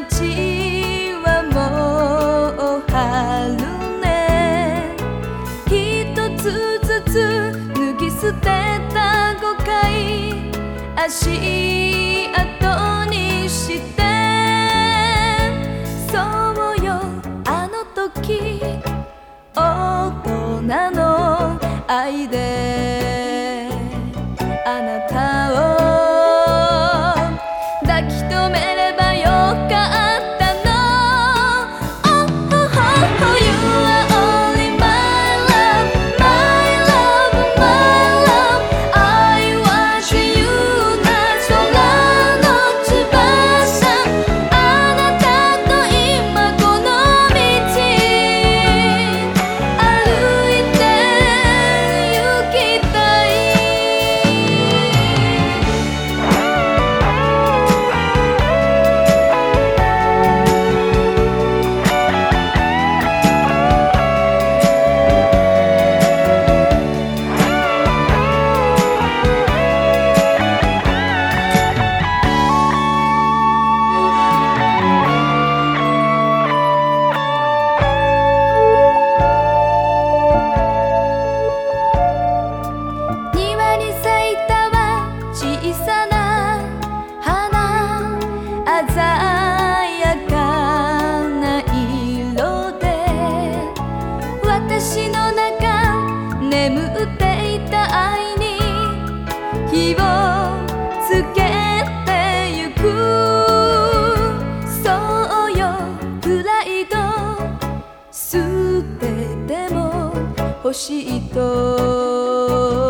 街はもう春ね。一つずつ脱ぎ捨てた誤解。足跡鮮やかな色で私の中眠っていた愛に火をつけてゆく。そうよプライド捨てても欲しいと。